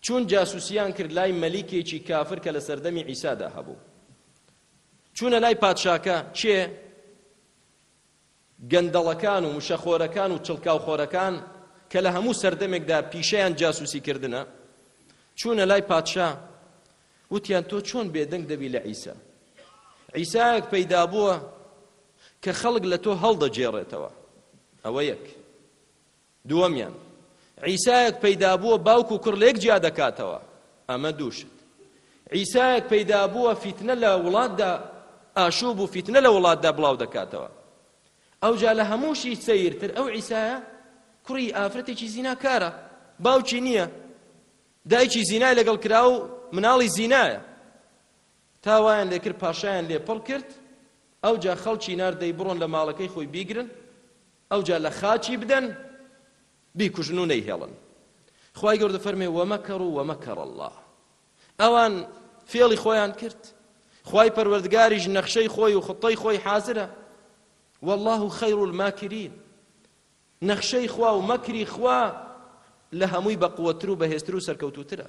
چون جاسوسیان کرد لای مەلیکێکی کافر کە لە سەردەمی عیسادا هەبوو چونە لای پادشاکە کێ گەندەڵەکان و مشەخۆرەکان و چڵکاوخۆرەکان کە لە هەموو سەردەمێکدا پیشەیان جاسوسی کردنە چونە لای پادشا وتیان تۆ چۆن بێدەنگ دەبی لە عیسا عیسایەک پەیدا بووە کە خەڵک لە تۆ هەڵدەجێڕێتەوە ئەوە یەک دووەمیان، عیسایەک پەیدا بووە باوک و کوڕ لێک جیا دەکاتەوە، ئەمە دوو شت. عیسایەک پەیدا بووە فیتنە لە وڵاتدا، ئاشووب و فیتنە لە وڵاتدا بڵاو دەکاتەوە. ئەوجا لە هەمووشی سەیرتر ئەو عیسایە کوڕی ئافرەتێکی زیناکارە، باوکی نییە، دایکی زینای لەگەڵ کرا و مناڵی زینایە. تا وایان لێ کرد پاشایان لێ پڕ کرد، ئەوجا خەڵکی نارد دەی بڕۆن لە ماڵەکەی خۆی بیگرن، ئەوجا لە خاچی بدەن بیکوژن و نەیهێڵن خوای گەوردە فەرمێ وەمەکەڕ و وەمەکەڕ الله ئەوان فێڵی خۆیان کرد خوای پەروەردگاریش نەخشەی خۆی و خطەی خۆی حازرە والله خير الماكرين نەخشەی خوا و مەکری خوا لە هەمووی بە قوتر و بەهێزتر و سەرکەوتوترە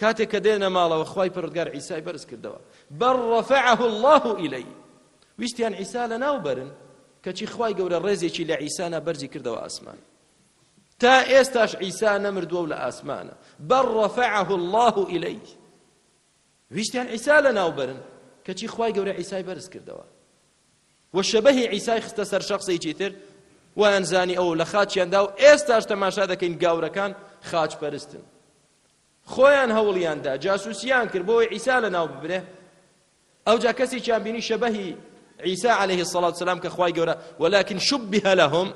کاتێک کە دێنە ماڵەوە خوای پەروەردگار عیسای بەرز کردەوە بەر رفعه اللە الی ویستیان عیسا لە ناو بەرن کەچی خوای گەورە ڕێزێکی لە عیسانا بەرزی کردەوە ئاسمان تا ئێستاش عیسا نەمردووە و لە ئاسمانە بەر رفعه اللە الی ویستیان عیسا لە ناو بەرن کەچی خوای گەورە عیسای بەرز کردەوە و شەبەهی عیسای خستە سەر شخصێکی تر وایان زانی ئەو لە خاچیاندا و ئێستاش تەماشا دەکەین گاورەکان خاچ پەرستن خۆیان هەوڵیان دا جاسوسیان کرد بۆی عیسا لە ناو ببرێ ئەوجا کەسێکیان بینی شەبەهی عیسا عليه الصلاة والسلام کە خوای گەورە ولكن شبه لهم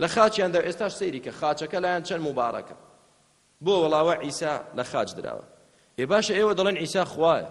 لە خاچیاندا ئێستاش سەیری کە خاچەکە لایەن چەند مبارەکە بۆ وڵاوە عیسا لە خاچ دراوە ئێ باشە ئێوە دەڵێن عیسا خوایە